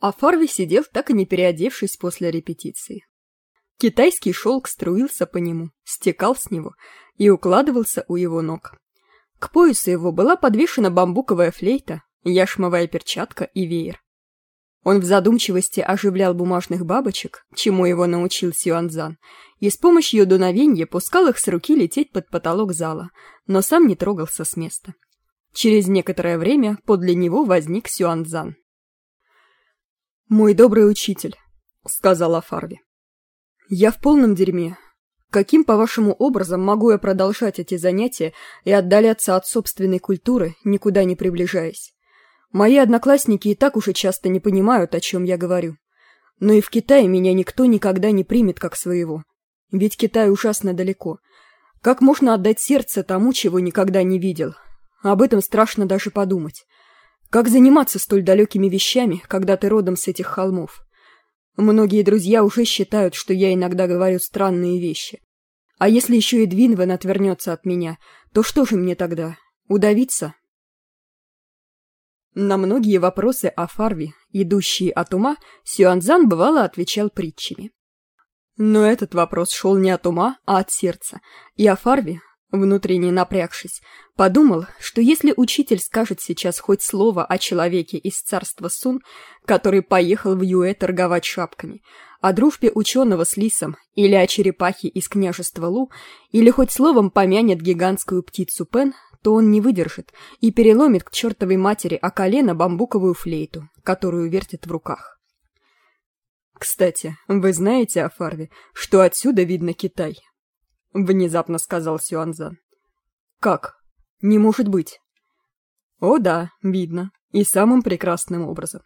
А Фарви сидел, так и не переодевшись после репетиции. Китайский шелк струился по нему, стекал с него и укладывался у его ног. К поясу его была подвешена бамбуковая флейта, яшмовая перчатка и веер. Он в задумчивости оживлял бумажных бабочек, чему его научил Сюанзан, и с помощью дуновенья пускал их с руки лететь под потолок зала, но сам не трогался с места. Через некоторое время подле него возник Сюанзан. «Мой добрый учитель», — сказала Фарви. «Я в полном дерьме. Каким, по-вашему, образом могу я продолжать эти занятия и отдаляться от собственной культуры, никуда не приближаясь? Мои одноклассники и так уже часто не понимают, о чем я говорю. Но и в Китае меня никто никогда не примет как своего. Ведь Китай ужасно далеко. Как можно отдать сердце тому, чего никогда не видел? Об этом страшно даже подумать. Как заниматься столь далекими вещами, когда ты родом с этих холмов? Многие друзья уже считают, что я иногда говорю странные вещи. А если еще и Двинвен отвернется от меня, то что же мне тогда? Удавиться? На многие вопросы о Фарви, идущие от ума, Сюанзан бывало отвечал притчами. Но этот вопрос шел не от ума, а от сердца, и о Фарви внутренне напрягшись, подумал, что если учитель скажет сейчас хоть слово о человеке из царства Сун, который поехал в Юэ торговать шапками, о дружбе ученого с лисом или о черепахе из княжества Лу, или хоть словом помянет гигантскую птицу Пен, то он не выдержит и переломит к чертовой матери о колено бамбуковую флейту, которую вертит в руках. Кстати, вы знаете о Фарве, что отсюда видно Китай? — внезапно сказал Сюанзан. «Как? Не может быть». «О да, видно. И самым прекрасным образом.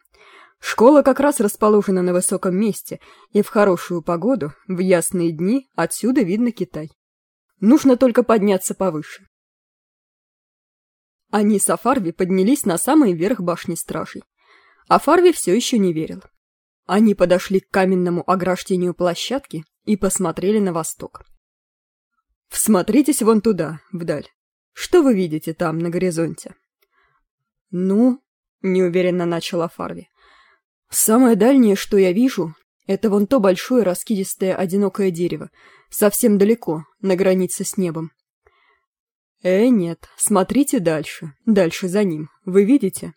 Школа как раз расположена на высоком месте, и в хорошую погоду, в ясные дни, отсюда видно Китай. Нужно только подняться повыше». Они с Афарви поднялись на самый верх башни стражей. Афарви все еще не верил. Они подошли к каменному ограждению площадки и посмотрели на восток. Всмотритесь вон туда, вдаль. Что вы видите там, на горизонте? Ну, неуверенно начала Фарви. Самое дальнее, что я вижу, это вон то большое раскидистое одинокое дерево, совсем далеко, на границе с небом. Э, нет, смотрите дальше, дальше за ним. Вы видите?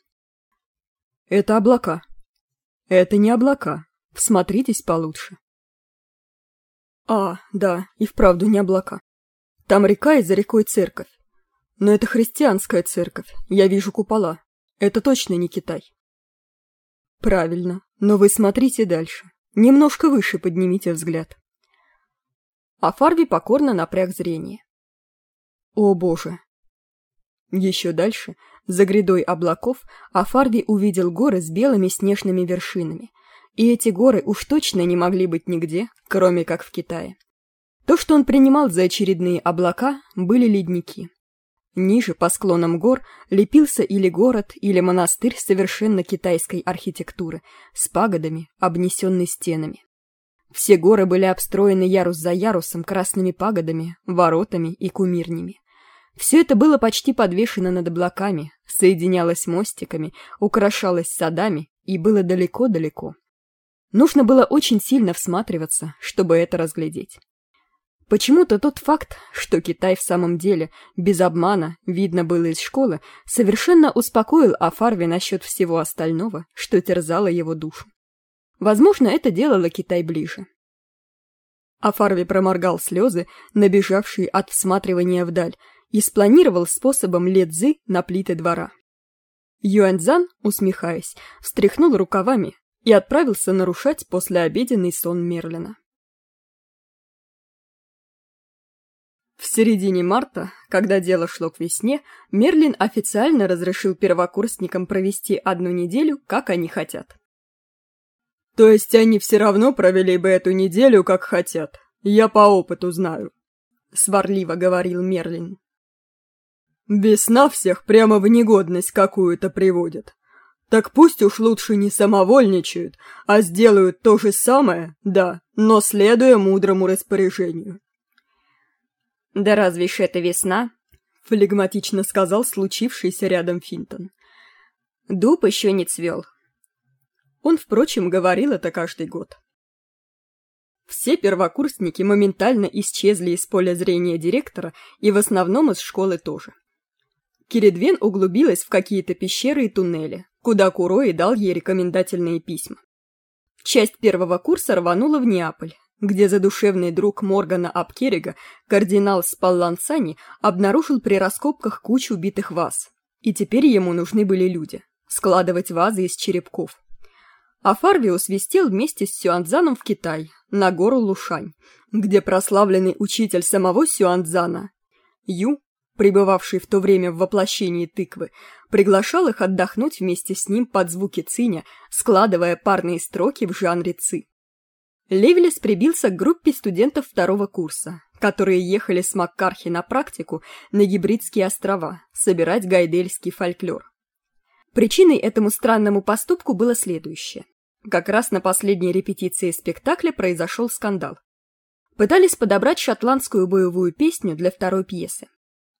Это облака. Это не облака. Всмотритесь получше. А, да, и вправду не облака. Там река и за рекой церковь. Но это христианская церковь, я вижу купола. Это точно не Китай. Правильно, но вы смотрите дальше. Немножко выше поднимите взгляд. А Фарби покорно напряг зрение. О боже! Еще дальше, за грядой облаков, Афарви увидел горы с белыми снежными вершинами. И эти горы уж точно не могли быть нигде, кроме как в Китае. То, что он принимал за очередные облака, были ледники. Ниже, по склонам гор, лепился или город, или монастырь совершенно китайской архитектуры, с пагодами, обнесенный стенами. Все горы были обстроены ярус за ярусом красными пагодами, воротами и кумирнями. Все это было почти подвешено над облаками, соединялось мостиками, украшалось садами и было далеко-далеко. Нужно было очень сильно всматриваться, чтобы это разглядеть. Почему-то тот факт, что Китай в самом деле, без обмана, видно было из школы, совершенно успокоил Афарви насчет всего остального, что терзало его душу. Возможно, это делало Китай ближе. Афарви проморгал слезы, набежавшие от всматривания вдаль, и спланировал способом ледзы на плиты двора. Юаньцзан, усмехаясь, встряхнул рукавами и отправился нарушать послеобеденный сон Мерлина. В середине марта, когда дело шло к весне, Мерлин официально разрешил первокурсникам провести одну неделю, как они хотят. «То есть они все равно провели бы эту неделю, как хотят? Я по опыту знаю», — сварливо говорил Мерлин. «Весна всех прямо в негодность какую-то приводит. Так пусть уж лучше не самовольничают, а сделают то же самое, да, но следуя мудрому распоряжению». «Да разве ж это весна?» — флегматично сказал случившийся рядом Финтон. «Дуб еще не цвел». Он, впрочем, говорил это каждый год. Все первокурсники моментально исчезли из поля зрения директора и в основном из школы тоже. Киридвен углубилась в какие-то пещеры и туннели, куда Курои дал ей рекомендательные письма. Часть первого курса рванула в Неаполь, где задушевный друг Моргана Апкерига, кардинал Спаллансани, обнаружил при раскопках кучу убитых ваз. И теперь ему нужны были люди, складывать вазы из черепков. А Фарвиус вестил вместе с Сюанзаном в Китай, на гору Лушань, где прославленный учитель самого Сюанзана, Ю, пребывавший в то время в воплощении тыквы, приглашал их отдохнуть вместе с ним под звуки циня, складывая парные строки в жанре ци. Левелес прибился к группе студентов второго курса, которые ехали с Маккархи на практику на Гибридские острова собирать гайдельский фольклор. Причиной этому странному поступку было следующее. Как раз на последней репетиции спектакля произошел скандал. Пытались подобрать шотландскую боевую песню для второй пьесы.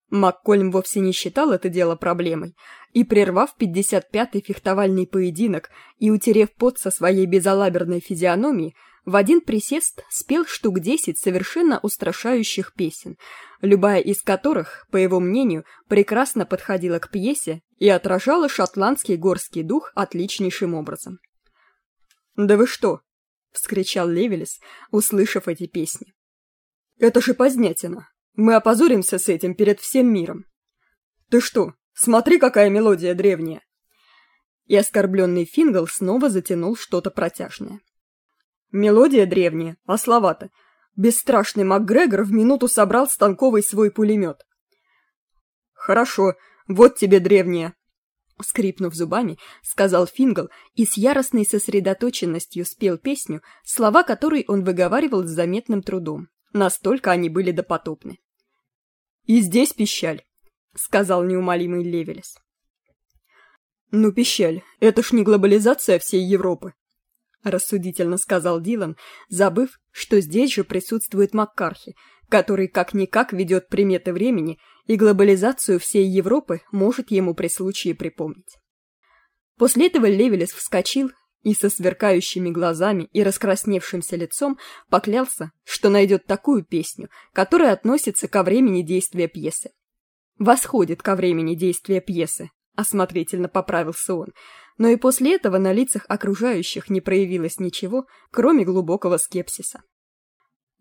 Маккольм вовсе не считал это дело проблемой, и, прервав 55-й фехтовальный поединок и утерев пот со своей безалаберной физиономии, в один присест спел штук десять совершенно устрашающих песен, любая из которых, по его мнению, прекрасно подходила к пьесе и отражала шотландский горский дух отличнейшим образом. «Да вы что?» — вскричал Левелес, услышав эти песни. «Это же позднятина! Мы опозоримся с этим перед всем миром! Ты что, смотри, какая мелодия древняя!» И оскорбленный Фингал снова затянул что-то протяжное. Мелодия древняя, а. Бесстрашный МакГрегор в минуту собрал станковый свой пулемет. «Хорошо, вот тебе древняя, скрипнув зубами, сказал Фингал и с яростной сосредоточенностью спел песню, слова которой он выговаривал с заметным трудом. Настолько они были допотопны. «И здесь пищаль», — сказал неумолимый Левелес. «Ну, пищаль, это ж не глобализация всей Европы», — рассудительно сказал Дилан, забыв, что здесь же присутствует Маккархи, который как-никак ведет приметы времени и глобализацию всей Европы может ему при случае припомнить. После этого Левелес вскочил и со сверкающими глазами и раскрасневшимся лицом поклялся, что найдет такую песню, которая относится ко времени действия пьесы. «Восходит ко времени действия пьесы», — осмотрительно поправился он, но и после этого на лицах окружающих не проявилось ничего, кроме глубокого скепсиса.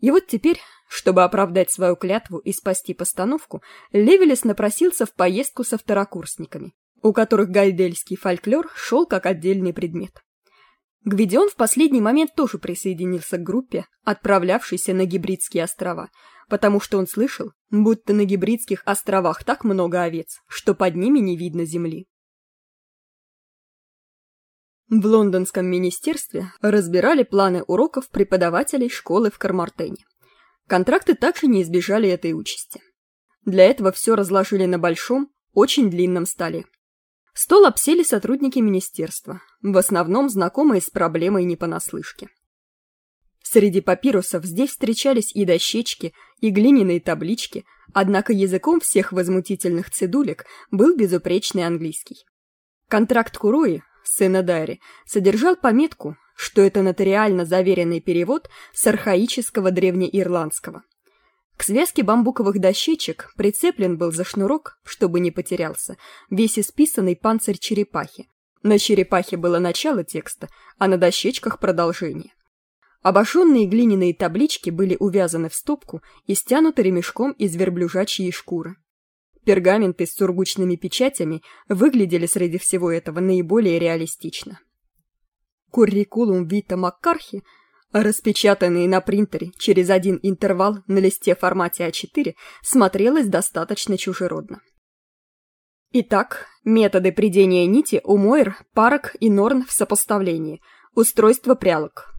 И вот теперь, чтобы оправдать свою клятву и спасти постановку, Левелес напросился в поездку со второкурсниками, у которых гайдельский фольклор шел как отдельный предмет. Гвидион в последний момент тоже присоединился к группе, отправлявшейся на Гибридские острова, потому что он слышал, будто на Гибридских островах так много овец, что под ними не видно земли. В лондонском министерстве разбирали планы уроков преподавателей школы в Кармартене. Контракты также не избежали этой участи. Для этого все разложили на большом, очень длинном столе. Стол обсели сотрудники министерства, в основном знакомые с проблемой не понаслышке. Среди папирусов здесь встречались и дощечки, и глиняные таблички, однако языком всех возмутительных цедулек был безупречный английский. Контракт Курои, сына Дайри, содержал пометку, что это нотариально заверенный перевод с архаического древнеирландского. К связке бамбуковых дощечек прицеплен был за шнурок, чтобы не потерялся, весь исписанный панцирь черепахи. На черепахе было начало текста, а на дощечках продолжение. Обошенные глиняные таблички были увязаны в стопку и стянуты ремешком из верблюжачьей шкуры. Пергаменты с сургучными печатями выглядели среди всего этого наиболее реалистично. Куррикулум Вита Маккархи, распечатанный на принтере через один интервал на листе формате А4, смотрелось достаточно чужеродно. Итак, методы придения нити у Мойр, Парок и Норн в сопоставлении. Устройство прялок.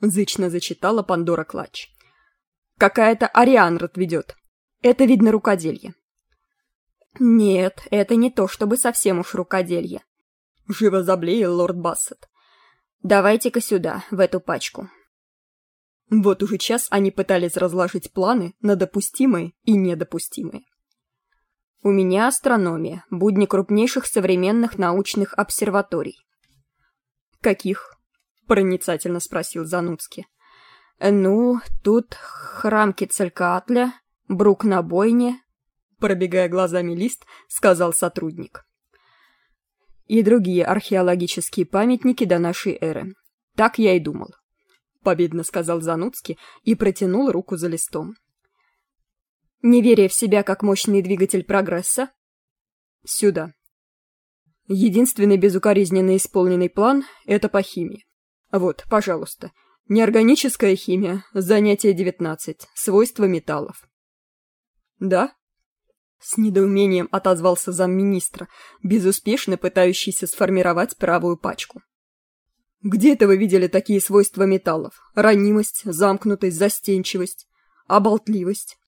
Зычно зачитала Пандора Клач. Какая-то Арианрот ведет. Это видно рукоделье. «Нет, это не то, чтобы совсем уж рукоделье», — живо заблеял лорд Бассет. «Давайте-ка сюда, в эту пачку». Вот уже час они пытались разложить планы на допустимые и недопустимые. У меня астрономия, будни крупнейших современных научных обсерваторий. Каких? проницательно спросил Зануцкий. «Ну, тут храм Кицалькаатля, Брук на бойне», пробегая глазами лист, сказал сотрудник. «И другие археологические памятники до нашей эры. Так я и думал», — победно сказал Зануцкий и протянул руку за листом. «Неверие в себя как мощный двигатель прогресса?» «Сюда», Единственный безукоризненно исполненный план — это по химии. Вот, пожалуйста. Неорганическая химия, занятие 19, свойства металлов. Да? С недоумением отозвался замминистра, безуспешно пытающийся сформировать правую пачку. Где это вы видели такие свойства металлов? Ранимость, замкнутость, застенчивость, оболтливость?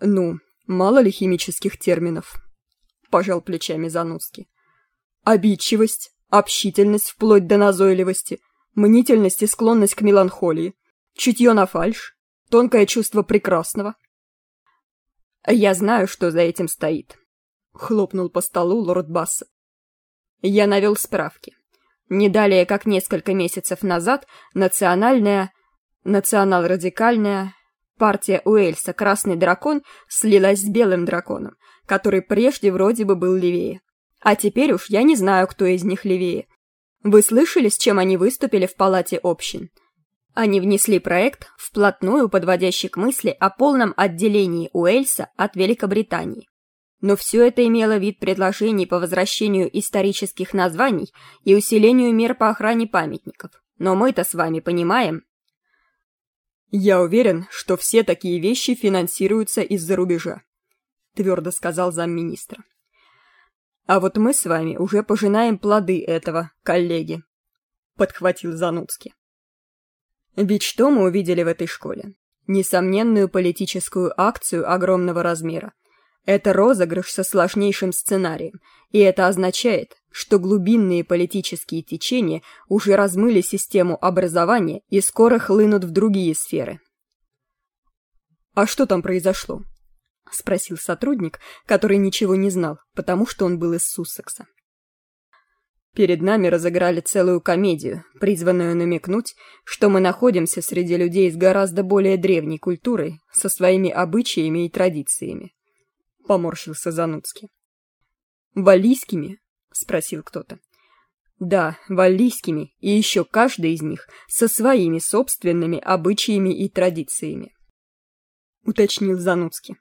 Ну, мало ли химических терминов? Пожал плечами Зануцкий. Обидчивость, общительность вплоть до назойливости, мнительность и склонность к меланхолии, чутье на фальшь, тонкое чувство прекрасного. «Я знаю, что за этим стоит», — хлопнул по столу лорд Басса. «Я навел справки. Не далее, как несколько месяцев назад, национальная, национал-радикальная партия Уэльса «Красный дракон» слилась с белым драконом, который прежде вроде бы был левее. А теперь уж я не знаю, кто из них левее. Вы слышали, с чем они выступили в Палате общин? Они внесли проект, вплотную подводящий к мысли о полном отделении Уэльса от Великобритании. Но все это имело вид предложений по возвращению исторических названий и усилению мер по охране памятников. Но мы-то с вами понимаем... «Я уверен, что все такие вещи финансируются из-за рубежа», твердо сказал замминистра. А вот мы с вами уже пожинаем плоды этого, коллеги», — подхватил Зануцкий. Ведь что мы увидели в этой школе? Несомненную политическую акцию огромного размера. Это розыгрыш со сложнейшим сценарием, и это означает, что глубинные политические течения уже размыли систему образования и скоро хлынут в другие сферы. А что там произошло? — спросил сотрудник, который ничего не знал, потому что он был из Суссекса. Перед нами разыграли целую комедию, призванную намекнуть, что мы находимся среди людей с гораздо более древней культурой, со своими обычаями и традициями. Поморщился Зануцкий. «Валлийскими?» — спросил кто-то. «Да, валлийскими, и еще каждый из них со своими собственными обычаями и традициями», — уточнил Зануцкий.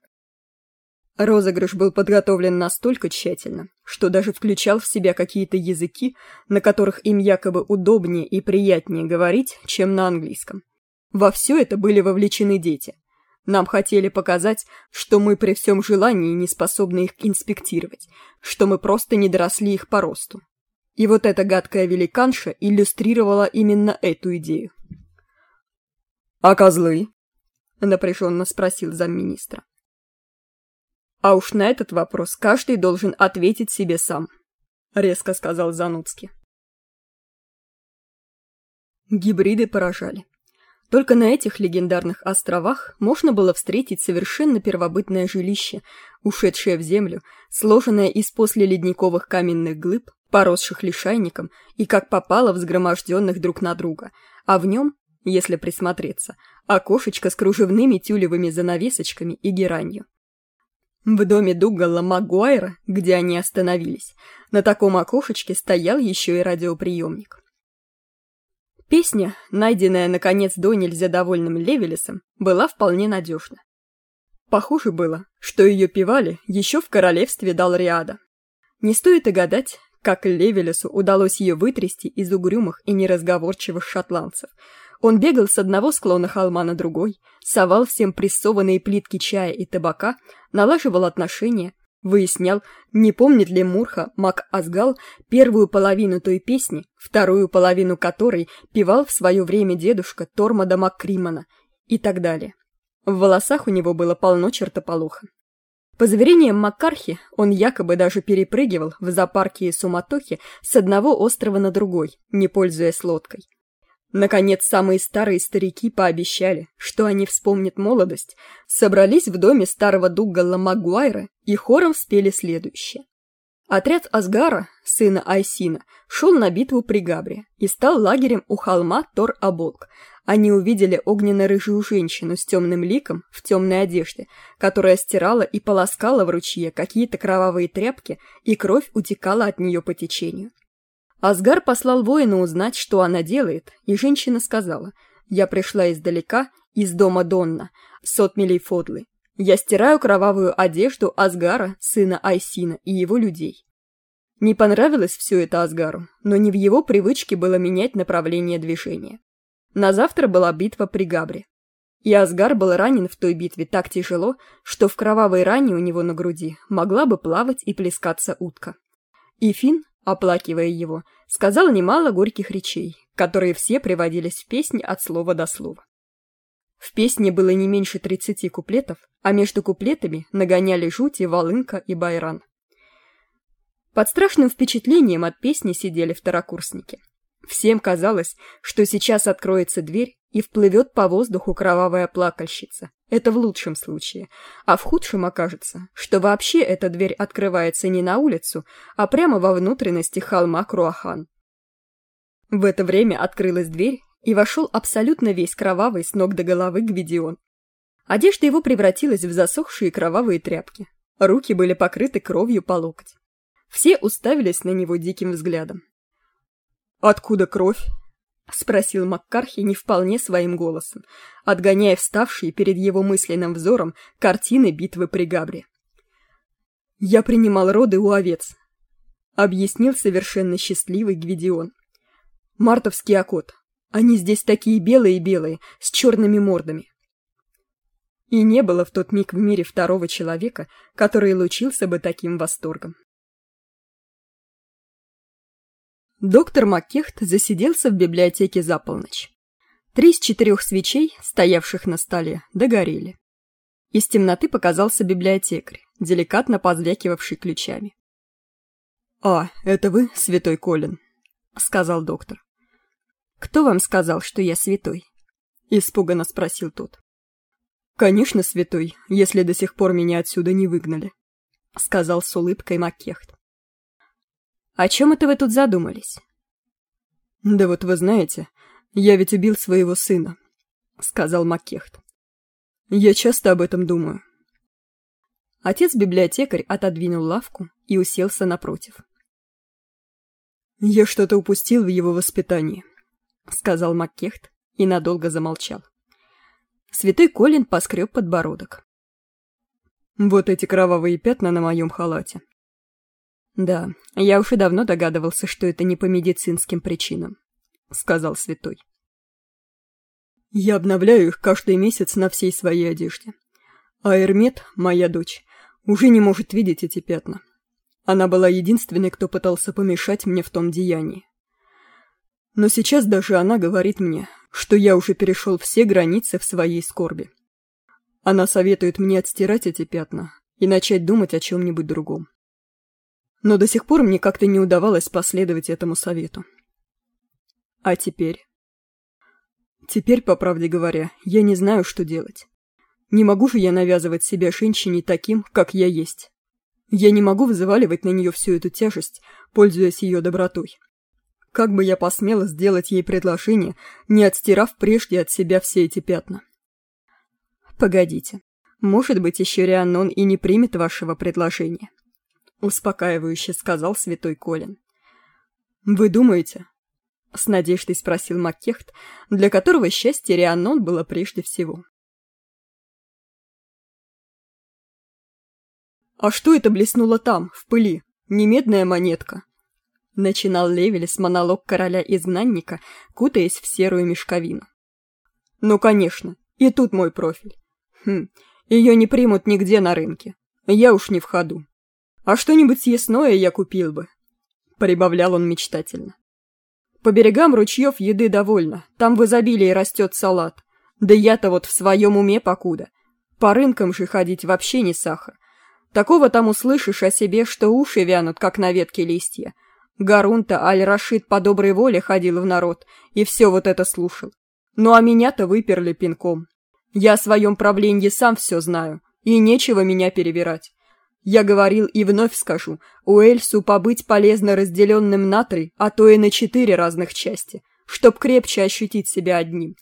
Розыгрыш был подготовлен настолько тщательно, что даже включал в себя какие-то языки, на которых им якобы удобнее и приятнее говорить, чем на английском. Во все это были вовлечены дети. Нам хотели показать, что мы при всем желании не способны их инспектировать, что мы просто не доросли их по росту. И вот эта гадкая великанша иллюстрировала именно эту идею. «А козлы?» — напряженно спросил замминистра. А уж на этот вопрос каждый должен ответить себе сам, резко сказал Зануцкий. Гибриды поражали. Только на этих легендарных островах можно было встретить совершенно первобытное жилище, ушедшее в землю, сложенное из послеледниковых каменных глыб, поросших лишайником и как попало взгроможденных друг на друга, а в нем, если присмотреться, окошечко с кружевными тюлевыми занавесочками и геранью. В доме Дугала Магуайра, где они остановились, на таком окошечке стоял еще и радиоприемник. Песня, найденная, наконец, до нельзя довольным Левелесом, была вполне надежна. Похоже было, что ее певали еще в королевстве Далриада. Не стоит и гадать, как Левелесу удалось ее вытрясти из угрюмых и неразговорчивых шотландцев – он бегал с одного склона холма на другой, совал всем прессованные плитки чая и табака, налаживал отношения, выяснял, не помнит ли Мурха Мак Азгал первую половину той песни, вторую половину которой певал в свое время дедушка Тормада Маккримана и так далее. В волосах у него было полно чертополоха. По заверениям Маккархи, он якобы даже перепрыгивал в зоопарке и суматохе с одного острова на другой, не пользуясь лодкой. Наконец, самые старые старики пообещали, что они вспомнят молодость, собрались в доме старого Дугала Магуайра и хором спели следующее. Отряд Асгара, сына Айсина, шел на битву при Габре и стал лагерем у холма Тор-Аболк. Они увидели огненно-рыжую женщину с темным ликом в темной одежде, которая стирала и полоскала в ручье какие-то кровавые тряпки, и кровь утекала от нее по течению. Асгар послал воина узнать, что она делает, и женщина сказала, «Я пришла издалека, из дома Донна, сот милей Фодлы. Я стираю кровавую одежду Асгара, сына Айсина, и его людей». Не понравилось все это Асгару, но не в его привычке было менять направление движения. На завтра была битва при Габре. И Асгар был ранен в той битве так тяжело, что в кровавой ране у него на груди могла бы плавать и плескаться утка. И Финн, оплакивая его, сказал немало горьких речей, которые все приводились в песне от слова до слова. В песне было не меньше тридцати куплетов, а между куплетами нагоняли жути Волынка и Байран. Под страшным впечатлением от песни сидели второкурсники. Всем казалось, что сейчас откроется дверь и вплывет по воздуху кровавая плакальщица. Это в лучшем случае. А в худшем окажется, что вообще эта дверь открывается не на улицу, а прямо во внутренности холма Круахан. В это время открылась дверь, и вошел абсолютно весь кровавый с ног до головы Гвидион. Одежда его превратилась в засохшие кровавые тряпки. Руки были покрыты кровью по локоть. Все уставились на него диким взглядом. «Откуда кровь?» — спросил Маккархи не вполне своим голосом, отгоняя вставшие перед его мысленным взором картины битвы при Габре. «Я принимал роды у овец», — объяснил совершенно счастливый Гвидион. «Мартовский окот. Они здесь такие белые-белые, с черными мордами». И не было в тот миг в мире второго человека, который лучился бы таким восторгом. Доктор Маккехт засиделся в библиотеке за полночь. Три из четырех свечей, стоявших на столе, догорели. Из темноты показался библиотекарь, деликатно позвякивавший ключами. «А, это вы, святой Колин?» — сказал доктор. «Кто вам сказал, что я святой?» — испуганно спросил тот. «Конечно, святой, если до сих пор меня отсюда не выгнали», — сказал с улыбкой Маккехт. О чем это вы тут задумались? Да вот вы знаете, я ведь убил своего сына, сказал Маккехт. Я часто об этом думаю. Отец-библиотекарь отодвинул лавку и уселся напротив. «Я что-то упустил в его воспитании», — сказал Маккехт и надолго замолчал. Святой Колин поскреб подбородок. «Вот эти кровавые пятна на моем халате. «Да, я уж и давно догадывался, что это не по медицинским причинам», — сказал святой. «Я обновляю их каждый месяц на всей своей одежде. А Эрмет, моя дочь, уже не может видеть эти пятна. Она была единственной, кто пытался помешать мне в том деянии. Но сейчас даже она говорит мне, что я уже перешел все границы в своей скорби. Она советует мне отстирать эти пятна и начать думать о чем-нибудь другом но до сих пор мне как-то не удавалось последовать этому совету. А теперь? Теперь, по правде говоря, я не знаю, что делать. Не могу же я навязывать себя женщине таким, как я есть. Я не могу взваливать на нее всю эту тяжесть, пользуясь ее добротой. Как бы я посмела сделать ей предложение, не отстирав прежде от себя все эти пятна? Погодите, может быть, еще Рианнон и не примет вашего предложения успокаивающе сказал святой Колин. «Вы думаете?» — с надеждой спросил Маккехт, для которого счастье Рианон было прежде всего. «А что это блеснуло там, в пыли? Не медная монетка?» Начинал Левелес монолог короля-изгнанника, кутаясь в серую мешковину. «Ну, конечно, и тут мой профиль. Хм, ее не примут нигде на рынке. Я уж не в ходу. А что-нибудь съестное я купил бы», — прибавлял он мечтательно. «По берегам ручьев еды довольно, там в изобилии растет салат. Да я-то вот в своем уме покуда. По рынкам же ходить вообще не сахар. Такого там услышишь о себе, что уши вянут, как на ветке листья. Гарун-то Аль-Рашид по доброй воле ходил в народ и все вот это слушал. Ну а меня-то выперли пинком. Я о своем правлении сам все знаю, и нечего меня перебирать. Я говорил и вновь скажу, у Эльсу побыть полезно разделенным на три, а то и на четыре разных части, чтоб крепче ощутить себя одним.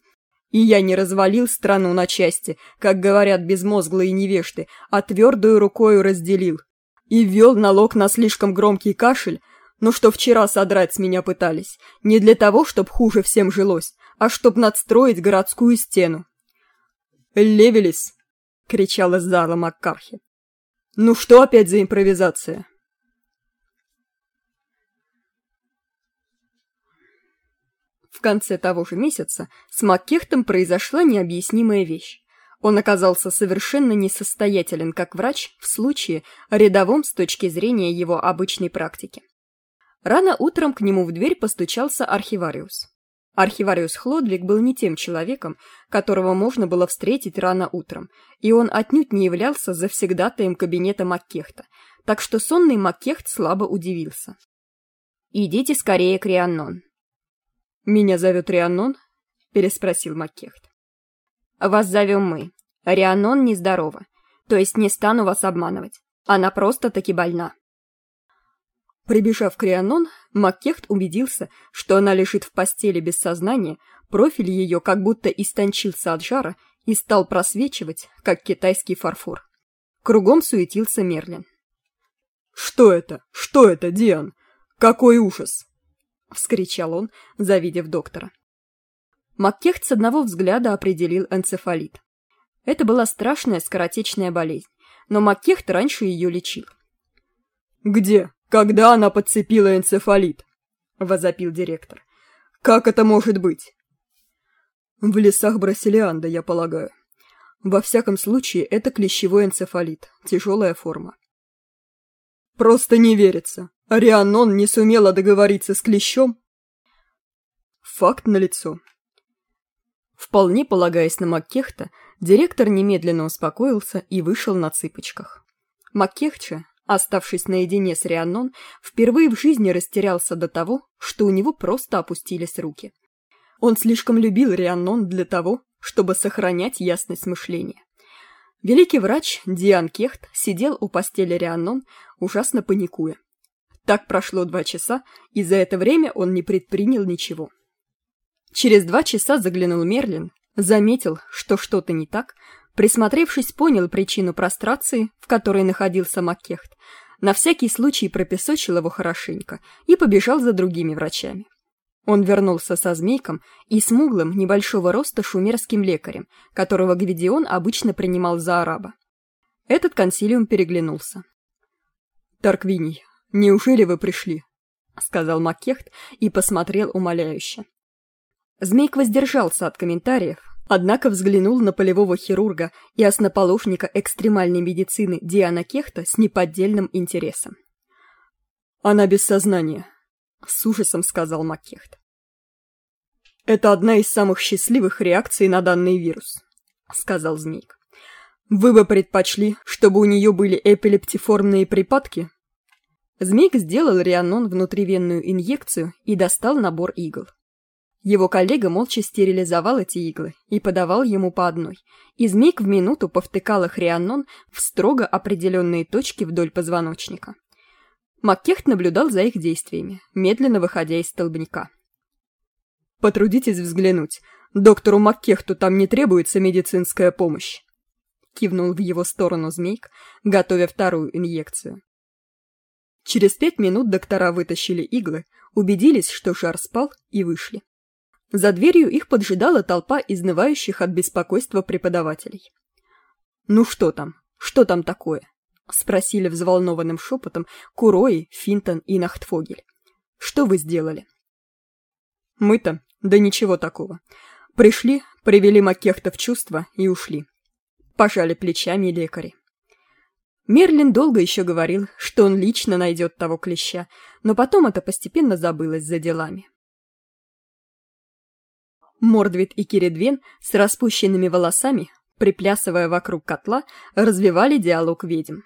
И я не развалил страну на части, как говорят безмозглые невежды, а твердую рукою разделил. И ввел налог на слишком громкий кашель, но что вчера содрать с меня пытались, не для того, чтоб хуже всем жилось, а чтоб надстроить городскую стену. «Левелис!» — кричал из зала Маккархи. «Ну что опять за импровизация?» В конце того же месяца с Маккехтом произошла необъяснимая вещь. Он оказался совершенно несостоятелен как врач в случае, рядовом с точки зрения его обычной практики. Рано утром к нему в дверь постучался архивариус. Архивариус Хлодвиг был не тем человеком, которого можно было встретить рано утром, и он отнюдь не являлся завсегдатаем кабинета Маккехта, так что сонный Маккехт слабо удивился. «Идите скорее к Рианнон». «Меня зовет Рианнон?» — переспросил Маккехт. «Вас зовем мы. Рианнон нездорова, то есть не стану вас обманывать. Она просто-таки больна». Прибежав к Рианон, Маккехт убедился, что она лежит в постели без сознания, профиль ее как будто истончился от жара и стал просвечивать, как китайский фарфор. Кругом суетился Мерлин. «Что это? Что это, Диан? Какой ужас!» — вскричал он, завидев доктора. Маккехт с одного взгляда определил энцефалит. Это была страшная скоротечная болезнь, но Маккехт раньше ее лечил. «Где? Когда она подцепила энцефалит?» — возопил директор. «Как это может быть?» «В лесах Брасилианда, я полагаю. Во всяком случае, это клещевой энцефалит, тяжелая форма». «Просто не верится. Арианон не сумела договориться с клещом?» Факт налицо. Вполне полагаясь на Маккехта, директор немедленно успокоился и вышел на цыпочках. Маккехча, Оставшись наедине с Рианнон, впервые в жизни растерялся до того, что у него просто опустились руки. Он слишком любил Рианнон для того, чтобы сохранять ясность мышления. Великий врач Диан Кехт сидел у постели Рианнон, ужасно паникуя. Так прошло два часа, и за это время он не предпринял ничего. Через два часа заглянул Мерлин, заметил, что что-то не так, Присмотревшись, понял причину прострации, в которой находился Маккехт, на всякий случай пропесочил его хорошенько и побежал за другими врачами. Он вернулся со змейком и смуглым, небольшого роста шумерским лекарем, которого Гвидион обычно принимал за араба. Этот консилиум переглянулся. «Тарквиний, неужели вы пришли?» — сказал Маккехт и посмотрел умоляюще. Змейк воздержался от комментариев, Однако взглянул на полевого хирурга и основоположника экстремальной медицины Диана Кехта с неподдельным интересом. «Она без сознания», — с ужасом сказал Маккехт. «Это одна из самых счастливых реакций на данный вирус», — сказал Змейк. «Вы бы предпочли, чтобы у нее были эпилептиформные припадки?» Змейк сделал Рианон внутривенную инъекцию и достал набор игл. Его коллега молча стерилизовал эти иглы и подавал ему по одной, и змейк в минуту повтыкал их Рианнон в строго определенные точки вдоль позвоночника. Маккехт наблюдал за их действиями, медленно выходя из столбняка. «Потрудитесь взглянуть. Доктору Маккехту там не требуется медицинская помощь», — кивнул в его сторону змейк, готовя вторую инъекцию. Через пять минут доктора вытащили иглы, убедились, что жар спал, и вышли. За дверью их поджидала толпа изнывающих от беспокойства преподавателей. «Ну что там? Что там такое?» — спросили взволнованным шепотом Курои, Финтон и Нахтфогель. «Что вы сделали?» «Мы-то? Да ничего такого. Пришли, привели Маккехта в чувство и ушли. Пожали плечами лекари. Мерлин долго еще говорил, что он лично найдет того клеща, но потом это постепенно забылось за делами. Мордвит и Киридвен с распущенными волосами, приплясывая вокруг котла, развивали диалог ведьм.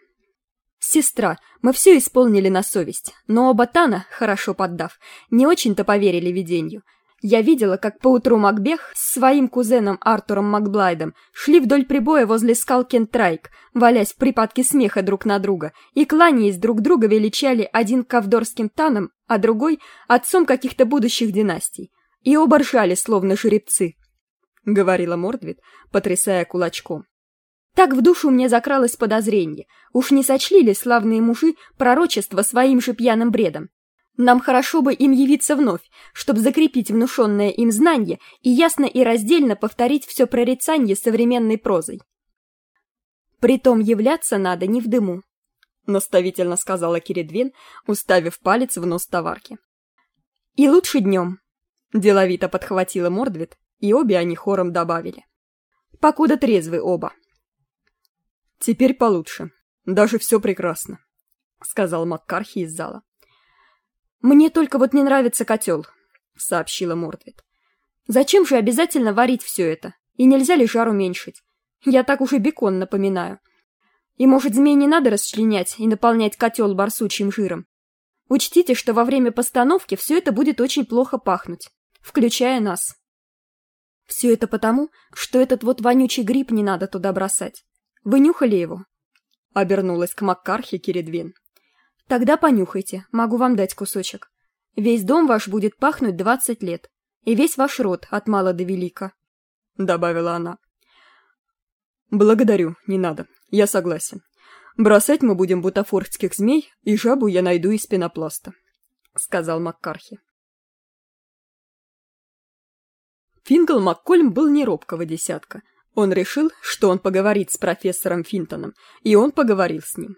«Сестра, мы все исполнили на совесть, но оба Тана, хорошо поддав, не очень-то поверили видению. Я видела, как поутру Макбех с своим кузеном Артуром Макблайдом шли вдоль прибоя возле скал Кентрайк, валясь в припадке смеха друг на друга, и, кланяясь друг друга, величали один ковдорским таном, а другой — отцом каких-то будущих династий. И оба ржали, словно жеребцы, — говорила Мордвит, потрясая кулачком. Так в душу мне закралось подозрение. Уж не сочли ли славные мужи пророчество своим же пьяным бредом? Нам хорошо бы им явиться вновь, чтобы закрепить внушенное им знание и ясно и раздельно повторить все прорицание современной прозой. Притом являться надо не в дыму, — наставительно сказала Киридвин, уставив палец в нос товарки. «И лучше днем», — деловито подхватила Мордвит, и обе они хором добавили. «Покуда трезвы оба». «Теперь получше. Даже все прекрасно», — сказал Маккархи из зала. «Мне только вот не нравится котел», — сообщила Мордвит. «Зачем же обязательно варить все это? И нельзя ли жар уменьшить? Я так уже бекон напоминаю. И, может, змей не надо расчленять и наполнять котел барсучьим жиром? Учтите, что во время постановки все это будет очень плохо пахнуть, включая нас. Все это потому, что этот вот вонючий гриб не надо туда бросать. Вы нюхали его?» Обернулась к Маккархе Киридвин. Тогда понюхайте, могу вам дать кусочек. Весь дом ваш будет пахнуть двадцать лет, и весь ваш род от мала до велика», — добавила она. «Благодарю, не надо, я согласен. Бросать мы будем бутафорских змей, и жабу я найду из пенопласта», — сказал Маккархи. Фингл Маккольм был не робкого десятка. Он решил, что он поговорит с профессором Финтоном, и он поговорил с ним.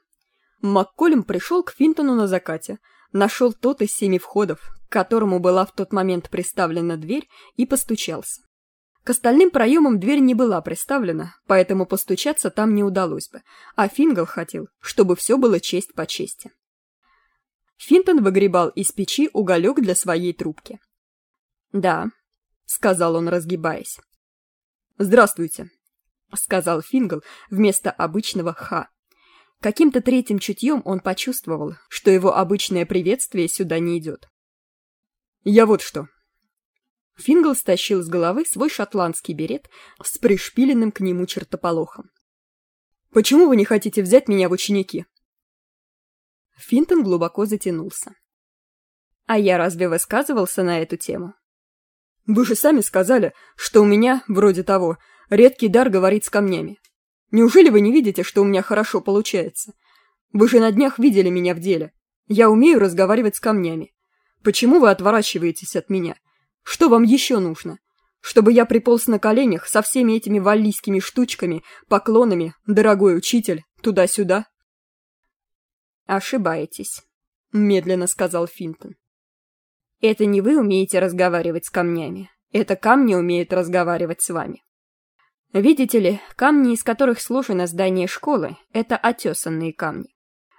Макколем пришел к Финтону на закате, нашел тот из семи входов, к которому была в тот момент приставлена дверь, и постучался. К остальным проемам дверь не была приставлена, поэтому постучаться там не удалось бы, а Фингал хотел, чтобы все было честь по чести. Финтон выгребал из печи уголек для своей трубки. «Да», — сказал он, разгибаясь. «Здравствуйте», — сказал Фингал вместо обычного «ха». Каким-то третьим чутьем он почувствовал, что его обычное приветствие сюда не идет. «Я вот что». Фингл стащил с головы свой шотландский берет с пришпиленным к нему чертополохом. «Почему вы не хотите взять меня в ученики?» Финтон глубоко затянулся. «А я разве высказывался на эту тему?» «Вы же сами сказали, что у меня, вроде того, редкий дар говорить с камнями. Неужели вы не видите, что у меня хорошо получается? Вы же на днях видели меня в деле. Я умею разговаривать с камнями. Почему вы отворачиваетесь от меня? Что вам еще нужно? Чтобы я приполз на коленях со всеми этими валлийскими штучками, поклонами, дорогой учитель, туда-сюда? Ошибаетесь, медленно сказал Финтон. Это не вы умеете разговаривать с камнями. Это камни умеют разговаривать с вами. Видите ли, камни, из которых сложено здание школы, это отесанные камни.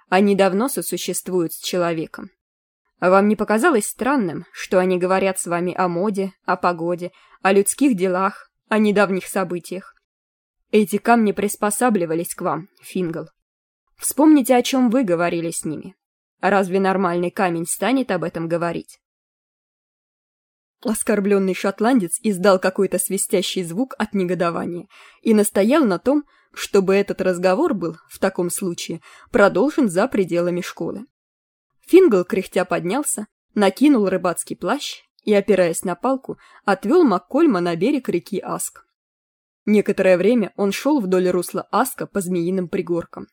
Они давно сосуществуют с человеком. Вам не показалось странным, что они говорят с вами о моде, о погоде, о людских делах, о недавних событиях? Эти камни приспосабливались к вам, Фингл. Вспомните, о чем вы говорили с ними. Разве нормальный камень станет об этом говорить? Оскорбленный шотландец издал какой-то свистящий звук от негодования и настоял на том, чтобы этот разговор был, в таком случае, продолжен за пределами школы. Фингл кряхтя поднялся, накинул рыбацкий плащ и, опираясь на палку, отвел Маккольма на берег реки Аск. Некоторое время он шел вдоль русла Аска по змеиным пригоркам.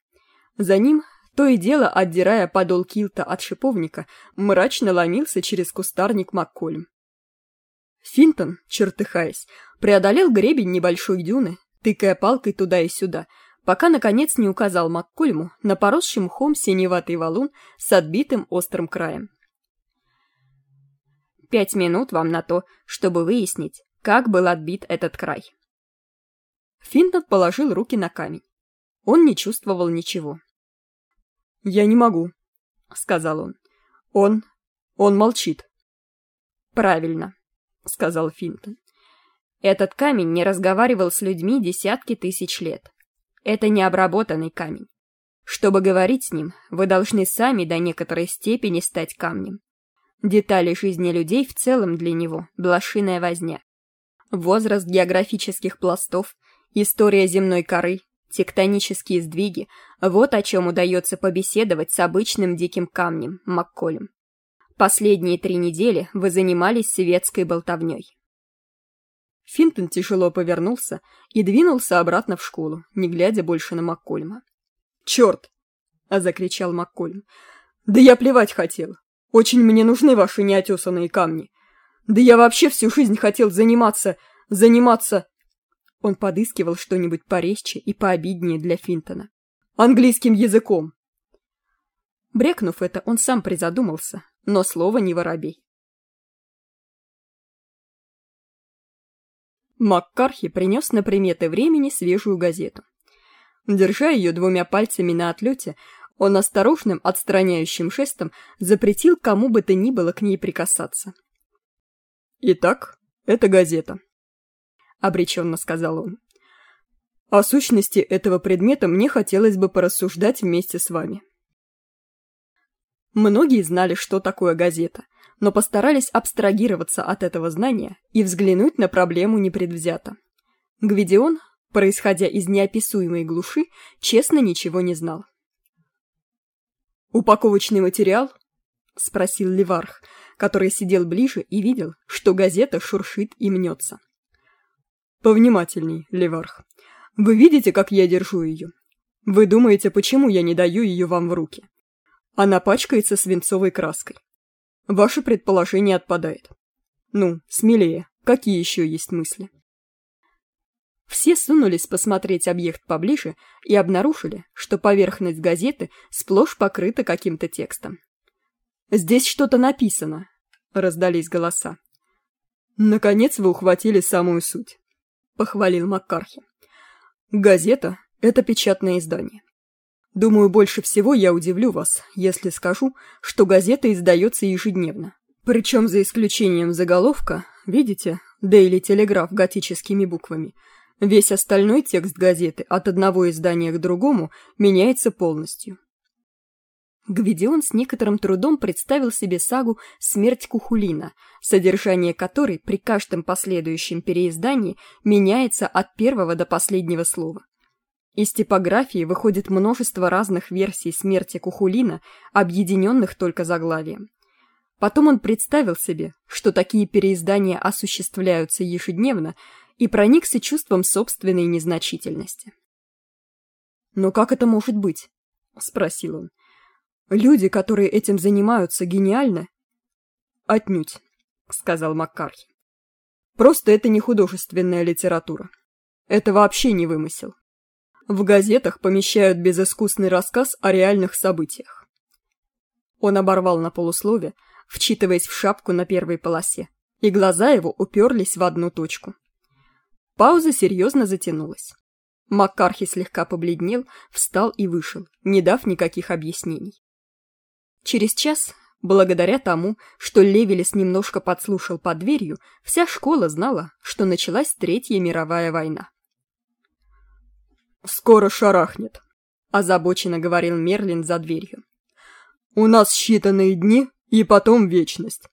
За ним, то и дело отдирая подол килта от шиповника, мрачно ломился через кустарник Маккольм. Финтон, чертыхаясь, преодолел гребень небольшой дюны, тыкая палкой туда и сюда, пока, наконец, не указал Маккольму на поросший мхом синеватый валун с отбитым острым краем. «Пять минут вам на то, чтобы выяснить, как был отбит этот край». Финтон положил руки на камень. Он не чувствовал ничего. «Я не могу», — сказал он. «Он... он молчит». «Правильно», — сказал Финтон. «Этот камень не разговаривал с людьми десятки тысяч лет. Это необработанный камень. Чтобы говорить с ним, вы должны сами до некоторой степени стать камнем. Детали жизни людей в целом для него – блошиная возня. Возраст географических пластов, история земной коры, тектонические сдвиги – вот о чем удается побеседовать с обычным диким камнем, Макколем. Последние три недели вы занимались светской болтовней. Финтон тяжело повернулся и двинулся обратно в школу, не глядя больше на Маккольма. «Черт!» — закричал Маккольм. «Да я плевать хотел. Очень мне нужны ваши неотесанные камни. Да я вообще всю жизнь хотел заниматься... заниматься...» Он подыскивал что-нибудь порезче и пообиднее для Финтона. «Английским языком!» Брекнув это, он сам призадумался, но слово не воробей. Маккархи принес на приметы времени свежую газету. Держа ее двумя пальцами на отлете, он осторожным, отстраняющим жестом запретил кому бы то ни было к ней прикасаться. «Итак, это газета», — обреченно сказал он. «О сущности этого предмета мне хотелось бы порассуждать вместе с вами». Многие знали, что такое газета, но постарались абстрагироваться от этого знания и взглянуть на проблему непредвзято. Гвидион, происходя из неописуемой глуши, честно ничего не знал. «Упаковочный материал?» — спросил Леварх, который сидел ближе и видел, что газета шуршит и мнется. «Повнимательней, Леварх. Вы видите, как я держу ее? Вы думаете, почему я не даю ее вам в руки? Она пачкается свинцовой краской. Ваше предположение отпадает. Ну, смелее, какие еще есть мысли? Все сунулись посмотреть объект поближе и обнаружили, что поверхность газеты сплошь покрыта каким-то текстом. «Здесь что-то написано», — раздались голоса. «Наконец вы ухватили самую суть», — похвалил Маккархи. «Газета — это печатное издание. Думаю, больше всего я удивлю вас, если скажу, что газета издается ежедневно. Причем за исключением заголовка, видите, Daily Telegraph готическими буквами, весь остальной текст газеты от одного издания к другому меняется полностью. Гвидион с некоторым трудом представил себе сагу «Смерть Кухулина», содержание которой при каждом последующем переиздании меняется от первого до последнего слова. Из типографии выходит множество разных версий смерти Кухулина, объединенных только заглавием. Потом он представил себе, что такие переиздания осуществляются ежедневно, и проникся чувством собственной незначительности. «Но как это может быть?» — спросил он. «Люди, которые этим занимаются, гениальны?» «Отнюдь», — сказал Маккархи. «Просто это не художественная литература. Это вообще не вымысел. В газетах помещают безыскусный рассказ о реальных событиях. Он оборвал на полуслове, вчитываясь в шапку на первой полосе, и глаза его уперлись в одну точку. Пауза серьезно затянулась. Маккархи слегка побледнел, встал и вышел, не дав никаких объяснений. Через час, благодаря тому, что Левелес немножко подслушал под дверью, вся школа знала, что началась Третья мировая война. «Скоро шарахнет», — озабоченно говорил Мерлин за дверью. «У нас считанные дни и потом вечность.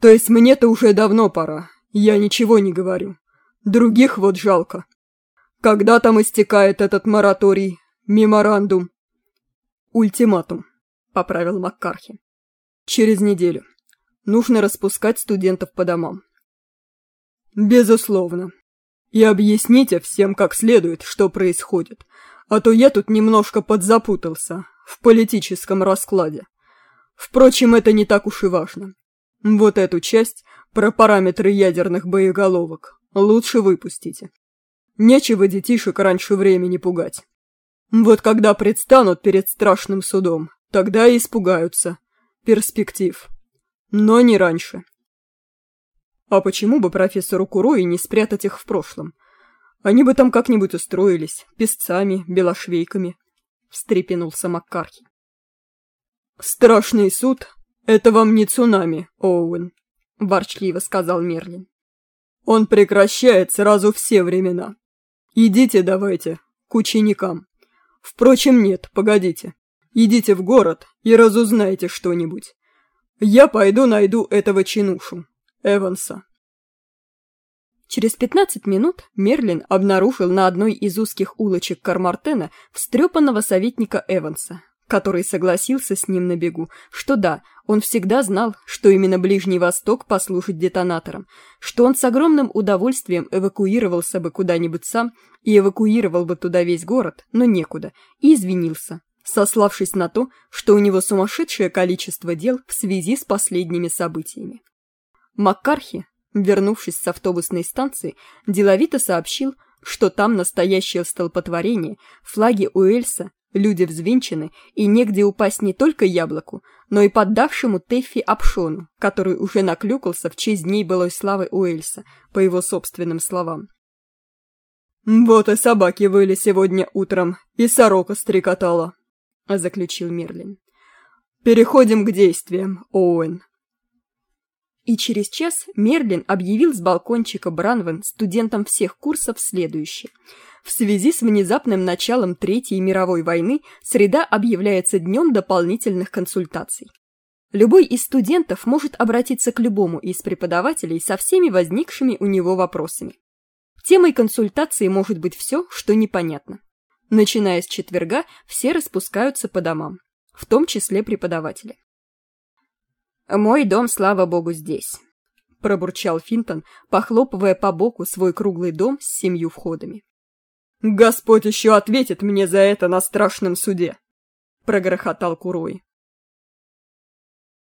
То есть мне-то уже давно пора, я ничего не говорю. Других вот жалко. Когда там истекает этот мораторий, меморандум?» «Ультиматум», — поправил Маккархи. «Через неделю. Нужно распускать студентов по домам». «Безусловно», и объясните всем как следует, что происходит, а то я тут немножко подзапутался в политическом раскладе. Впрочем, это не так уж и важно. Вот эту часть про параметры ядерных боеголовок лучше выпустите. Нечего детишек раньше времени пугать. Вот когда предстанут перед страшным судом, тогда и испугаются. Перспектив. Но не раньше. А почему бы профессору Курои не спрятать их в прошлом? Они бы там как-нибудь устроились, песцами, белошвейками, — встрепенулся Маккархи. «Страшный суд — это вам не цунами, Оуэн», — ворчливо сказал Мерлин. «Он прекращает сразу все времена. Идите давайте, к ученикам. Впрочем, нет, погодите. Идите в город и разузнайте что-нибудь. Я пойду найду этого чинушу, Эванса. Через пятнадцать минут Мерлин обнаружил на одной из узких улочек Кармартена встрепанного советника Эванса, который согласился с ним на бегу, что да, он всегда знал, что именно Ближний Восток послужит детонатором, что он с огромным удовольствием эвакуировался бы куда-нибудь сам и эвакуировал бы туда весь город, но некуда, и извинился, сославшись на то, что у него сумасшедшее количество дел в связи с последними событиями. Маккархи, Вернувшись с автобусной станции, деловито сообщил, что там настоящее столпотворение, флаги Уэльса, люди взвинчены, и негде упасть не только яблоку, но и поддавшему Тэффи Апшону, который уже наклюкался в честь дней былой славы Уэльса, по его собственным словам. «Вот и собаки выли сегодня утром, и сорока стрекотала», — заключил Мерлин. «Переходим к действиям, Оуэн». И через час Мерлин объявил с балкончика Бранвен студентам всех курсов следующее. В связи с внезапным началом Третьей мировой войны среда объявляется днем дополнительных консультаций. Любой из студентов может обратиться к любому из преподавателей со всеми возникшими у него вопросами. Темой консультации может быть все, что непонятно. Начиная с четверга, все распускаются по домам, в том числе преподаватели. «Мой дом, слава богу, здесь», — пробурчал Финтон, похлопывая по боку свой круглый дом с семью входами. «Господь еще ответит мне за это на страшном суде», — прогрохотал Курой.